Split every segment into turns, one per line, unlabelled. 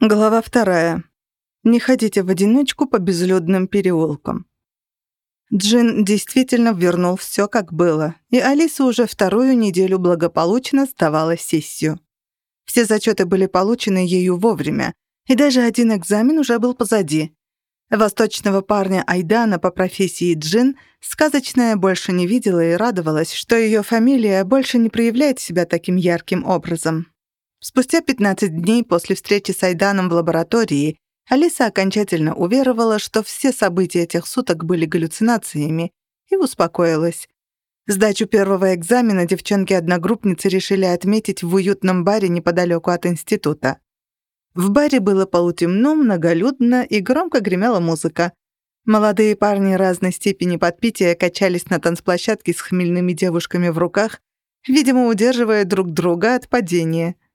Глава вторая. Не ходите в одиночку по безлюдным переулкам. Джин действительно вернул все, как было, и Алиса уже вторую неделю благополучно сдавала сессию. Все зачеты были получены ею вовремя, и даже один экзамен уже был позади. Восточного парня Айдана по профессии Джин сказочная больше не видела и радовалась, что ее фамилия больше не проявляет себя таким ярким образом. Спустя 15 дней после встречи с Айданом в лаборатории Алиса окончательно уверовала, что все события этих суток были галлюцинациями, и успокоилась. Сдачу первого экзамена девчонки-одногруппницы решили отметить в уютном баре неподалеку от института. В баре было полутемно, многолюдно и громко гремела музыка. Молодые парни разной степени подпития качались на танцплощадке с хмельными девушками в руках, видимо, удерживая друг друга от падения —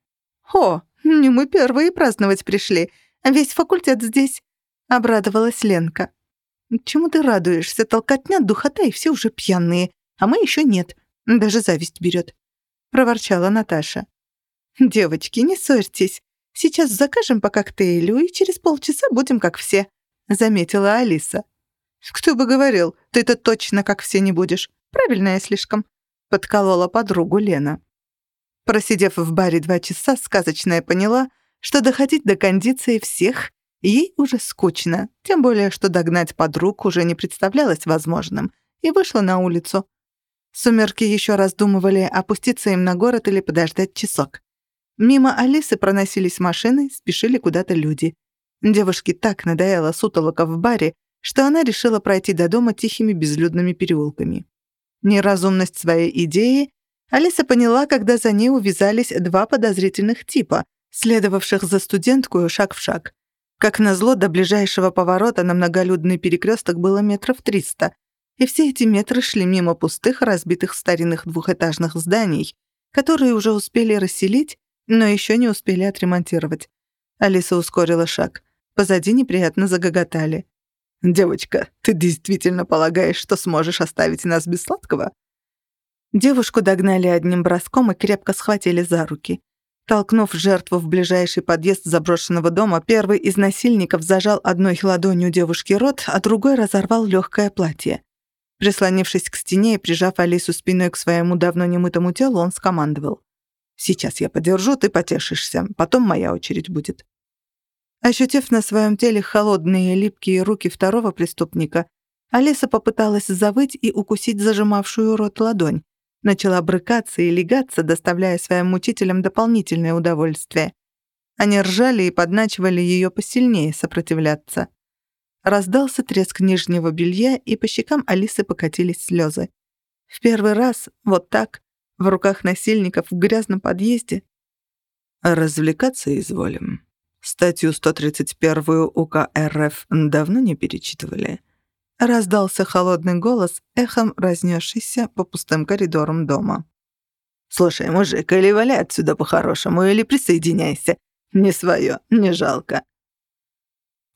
«О, не мы первые праздновать пришли. Весь факультет здесь», — обрадовалась Ленка. «Чему ты радуешься? Толкотня, духота, и все уже пьяные. А мы еще нет. Даже зависть берет», — проворчала Наташа. «Девочки, не ссорьтесь. Сейчас закажем по коктейлю, и через полчаса будем как все», — заметила Алиса. «Кто бы говорил, ты-то точно как все не будешь. Правильно я слишком», — подколола подругу Лена. Просидев в баре два часа, сказочная поняла, что доходить до кондиции всех ей уже скучно, тем более, что догнать подруг уже не представлялось возможным, и вышла на улицу. Сумерки еще раздумывали, опуститься им на город или подождать часок. Мимо Алисы проносились машины, спешили куда-то люди. Девушке так надоело сутолока в баре, что она решила пройти до дома тихими безлюдными переулками. Неразумность своей идеи Алиса поняла, когда за ней увязались два подозрительных типа, следовавших за студенткую шаг в шаг. Как назло, до ближайшего поворота на многолюдный перекресток было метров триста, и все эти метры шли мимо пустых, разбитых старинных двухэтажных зданий, которые уже успели расселить, но еще не успели отремонтировать. Алиса ускорила шаг. Позади неприятно загоготали. «Девочка, ты действительно полагаешь, что сможешь оставить нас без сладкого?» Девушку догнали одним броском и крепко схватили за руки. Толкнув жертву в ближайший подъезд заброшенного дома, первый из насильников зажал одной ладонью девушки рот, а другой разорвал легкое платье. Прислонившись к стене и прижав Алису спиной к своему давно немытому телу, он скомандовал. «Сейчас я подержу, ты потешишься, потом моя очередь будет». Ощутив на своем теле холодные липкие руки второго преступника, Алиса попыталась завыть и укусить зажимавшую рот ладонь, начала брыкаться и легаться, доставляя своим мучителям дополнительное удовольствие. Они ржали и подначивали ее посильнее сопротивляться. Раздался треск нижнего белья, и по щекам Алисы покатились слезы. В первый раз, вот так, в руках насильников в грязном подъезде. «Развлекаться изволим. Статью 131 УК РФ давно не перечитывали?» Раздался холодный голос, эхом разнесшийся по пустым коридорам дома. «Слушай, мужик, или валяй отсюда по-хорошему, или присоединяйся. Не свое, не жалко».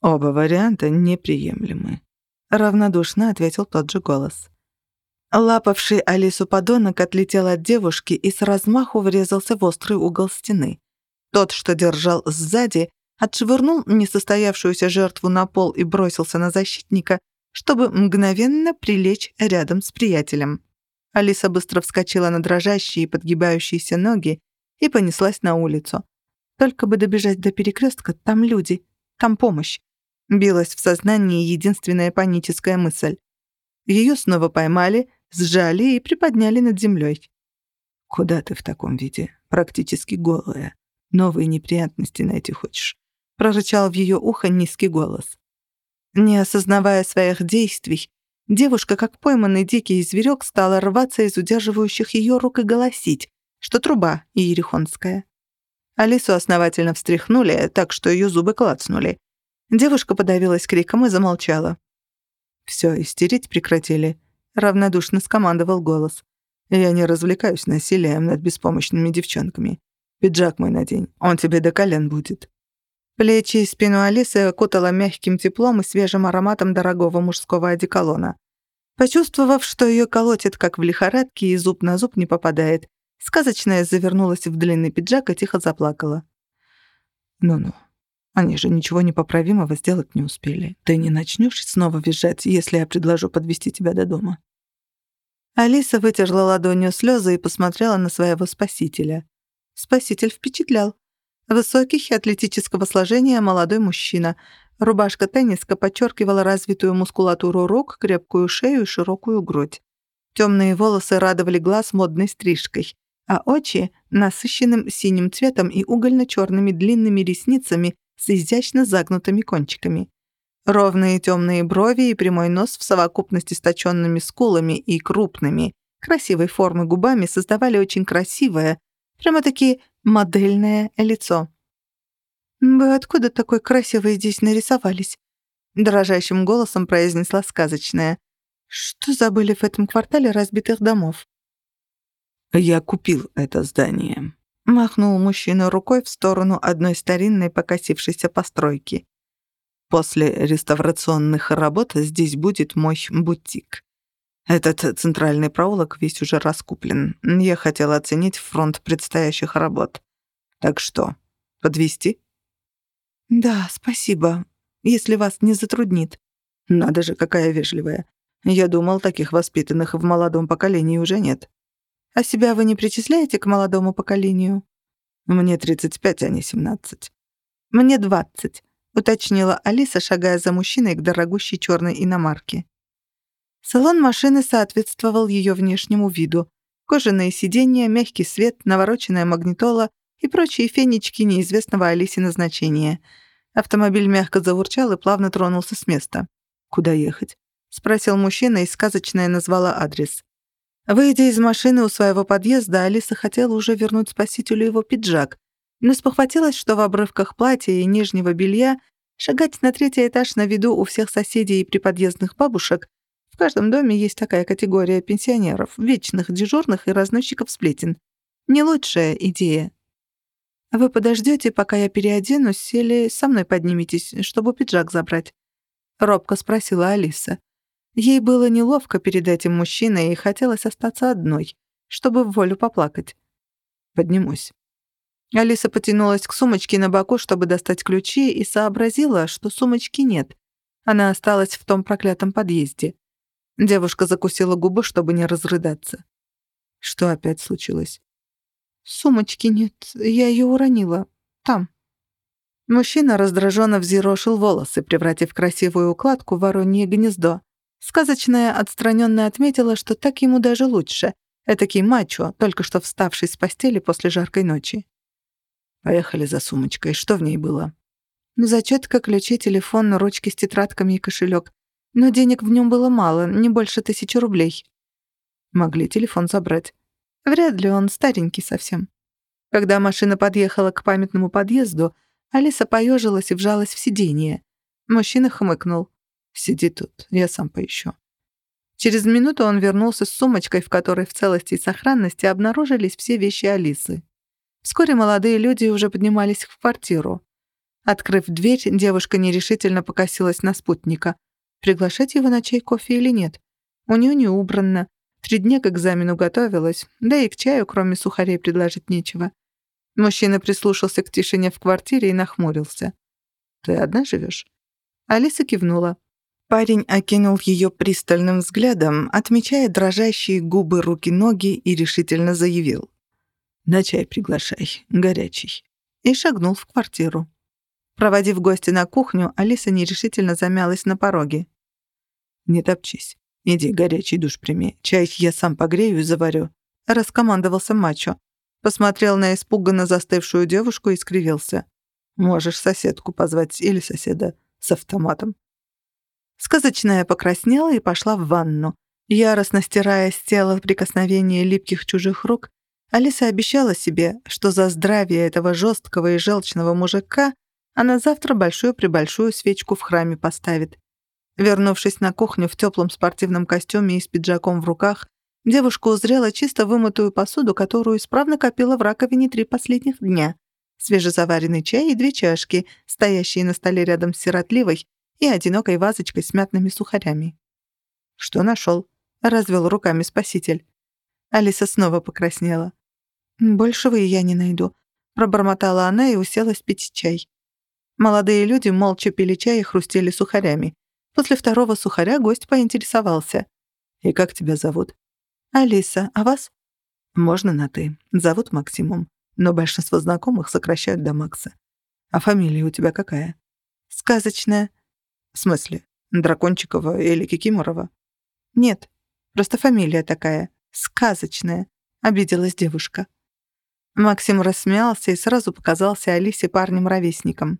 «Оба варианта неприемлемы», — равнодушно ответил тот же голос. Лапавший Алису подонок отлетел от девушки и с размаху врезался в острый угол стены. Тот, что держал сзади, отшвырнул несостоявшуюся жертву на пол и бросился на защитника, чтобы мгновенно прилечь рядом с приятелем. Алиса быстро вскочила на дрожащие и подгибающиеся ноги и понеслась на улицу. Только бы добежать до перекрестка, там люди, там помощь. Билась в сознании единственная паническая мысль. Ее снова поймали, сжали и приподняли над землей. «Куда ты в таком виде? Практически голая. Новые неприятности найти хочешь?» Прорычал в ее ухо низкий голос. Не осознавая своих действий, девушка, как пойманный дикий зверек, стала рваться из удерживающих ее рук и голосить, что труба иерихонская. Алису основательно встряхнули, так что ее зубы клацнули. Девушка подавилась криком и замолчала. «Всё, истерить прекратили», — равнодушно скомандовал голос. «Я не развлекаюсь насилием над беспомощными девчонками. Пиджак мой надень, он тебе до колен будет». Плечи и спину Алисы окутала мягким теплом и свежим ароматом дорогого мужского одеколона. Почувствовав, что ее колотит, как в лихорадке, и зуб на зуб не попадает, сказочная завернулась в длинный пиджак и тихо заплакала. «Ну-ну, Они же ничего непоправимого сделать не успели. Ты не начнешь снова визжать, если я предложу подвести тебя до дома?» Алиса вытерла ладонью слезы и посмотрела на своего спасителя. Спаситель впечатлял. Высокий, атлетического сложения молодой мужчина. Рубашка-тенниска подчеркивала развитую мускулатуру рук, крепкую шею и широкую грудь. Темные волосы радовали глаз модной стрижкой, а очи — насыщенным синим цветом и угольно-черными длинными ресницами с изящно загнутыми кончиками. Ровные темные брови и прямой нос в совокупности с точенными скулами и крупными, красивой формы губами создавали очень красивое, прямо-таки модельное лицо. «Вы откуда такой красивый здесь нарисовались?» Дрожащим голосом произнесла сказочная. «Что забыли в этом квартале разбитых домов?»
«Я купил это здание», —
махнул мужчина рукой в сторону одной старинной покосившейся постройки.
После реставрационных работ здесь будет мой бутик. Этот центральный проулок весь уже раскуплен. Я хотел оценить фронт предстоящих работ. Так что, подвести?
Да, спасибо. Если вас не затруднит.
Надо же, какая вежливая. Я думал, таких воспитанных в молодом поколении уже нет.
А себя вы не причисляете к молодому поколению?
Мне 35, а не 17.
Мне 20 уточнила Алиса, шагая за мужчиной к дорогущей черной иномарке. Салон машины соответствовал ее внешнему виду. Кожаные сиденья, мягкий свет, навороченная магнитола и прочие фенечки неизвестного Алисе назначения. Автомобиль мягко заурчал и плавно тронулся с места.
«Куда ехать?»
— спросил мужчина, и сказочная назвала адрес. Выйдя из машины у своего подъезда, Алиса хотела уже вернуть спасителю его пиджак, но спохватилась, что в обрывках платья и нижнего белья шагать на третий этаж на виду у всех соседей и приподъездных бабушек в каждом доме есть такая категория пенсионеров, вечных дежурных и разносчиков сплетен. Не лучшая идея. Вы подождете, пока я переоденусь, или со мной подниметесь, чтобы пиджак забрать?» Робко спросила Алиса. Ей было неловко перед этим мужчиной и хотелось остаться одной, чтобы в волю поплакать.
«Поднимусь»,
Алиса потянулась к сумочке на боку, чтобы достать ключи, и сообразила, что сумочки нет. Она осталась в том проклятом подъезде. Девушка закусила губы, чтобы не разрыдаться.
Что опять случилось?
«Сумочки нет, я ее уронила. Там». Мужчина раздраженно взъерошил волосы, превратив красивую укладку в воронье гнездо. Сказочная отстраненно отметила, что так ему даже лучше. Этакий мачо, только что вставший с постели после жаркой ночи.
Поехали за сумочкой. Что в ней было?
Зачетка, ключи, телефон, ручки с тетрадками и кошелек. Но денег в нем было мало, не больше тысячи рублей.
Могли телефон забрать.
Вряд ли он старенький совсем. Когда машина подъехала к памятному подъезду, Алиса поежилась и вжалась в сиденье. Мужчина хмыкнул.
«Сиди тут, я сам поищу».
Через минуту он вернулся с сумочкой, в которой в целости и сохранности обнаружились все вещи Алисы. Вскоре молодые люди уже поднимались в квартиру. Открыв дверь, девушка нерешительно покосилась на спутника. Приглашать его на чай, кофе или нет? У нее не убрано. Три дня к экзамену готовилась, да и к чаю, кроме сухарей, предложить нечего. Мужчина прислушался к тишине в квартире и нахмурился.
«Ты одна живешь?
Алиса кивнула.
Парень окинул ее пристальным взглядом, отмечая дрожащие губы, руки, ноги и решительно заявил. На чай приглашай, горячий».
И шагнул в квартиру. Проводив гостя на кухню, Алиса нерешительно замялась на пороге.
«Не топчись. Иди, горячий душ прими. Чай я сам погрею и заварю», —
раскомандовался мачо. Посмотрел на испуганно застывшую девушку и скривился.
«Можешь соседку позвать или соседа с автоматом».
Сказочная покраснела и пошла в ванну. Яростно стирая с тела прикосновения липких чужих рук, Алиса обещала себе, что за здравие этого жесткого и желчного мужика она завтра большую-пребольшую свечку в храме поставит. Вернувшись на кухню в теплом спортивном костюме и с пиджаком в руках, девушка узрела чисто вымытую посуду, которую исправно копила в раковине три последних дня. Свежезаваренный чай и две чашки, стоящие на столе рядом с сиротливой и одинокой вазочкой с мятными сухарями. «Что нашел?» — развел руками спаситель. Алиса снова покраснела. «Большего и я не найду», — пробормотала она и уселась пить чай. Молодые люди молча пили чай и хрустели сухарями. После второго сухаря гость поинтересовался.
«И как тебя зовут?»
«Алиса, а вас?»
«Можно на «ты». Зовут Максимум, но большинство знакомых сокращают до Макса. А фамилия у тебя какая?»
«Сказочная».
«В смысле? Дракончикова или Кикиморова?»
«Нет, просто фамилия такая. Сказочная», — обиделась девушка. Максим рассмеялся и сразу показался Алисе парнем-ровесником.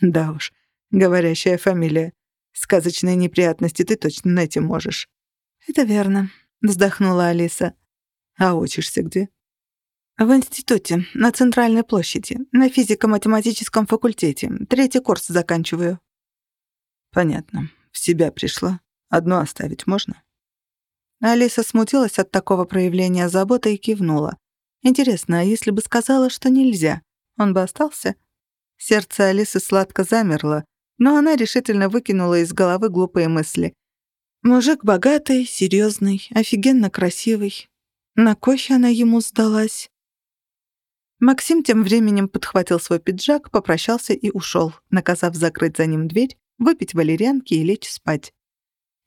«Да уж, говорящая фамилия. Сказочные неприятности ты точно найти можешь».
«Это верно», — вздохнула Алиса.
«А учишься где?»
«В институте, на Центральной площади, на физико-математическом факультете. Третий курс заканчиваю».
«Понятно. В себя пришла. Одну оставить можно?»
Алиса смутилась от такого проявления заботы и кивнула. Интересно, а если бы сказала, что нельзя, он бы остался? Сердце Алисы сладко замерло, но она решительно выкинула из головы глупые мысли. Мужик богатый, серьезный, офигенно красивый. На кофе она ему сдалась. Максим тем временем подхватил свой пиджак, попрощался и ушел, наказав закрыть за ним дверь, выпить валерьянки и лечь спать.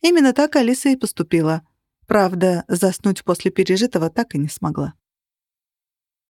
Именно так Алиса и поступила. Правда, заснуть после пережитого так и не смогла.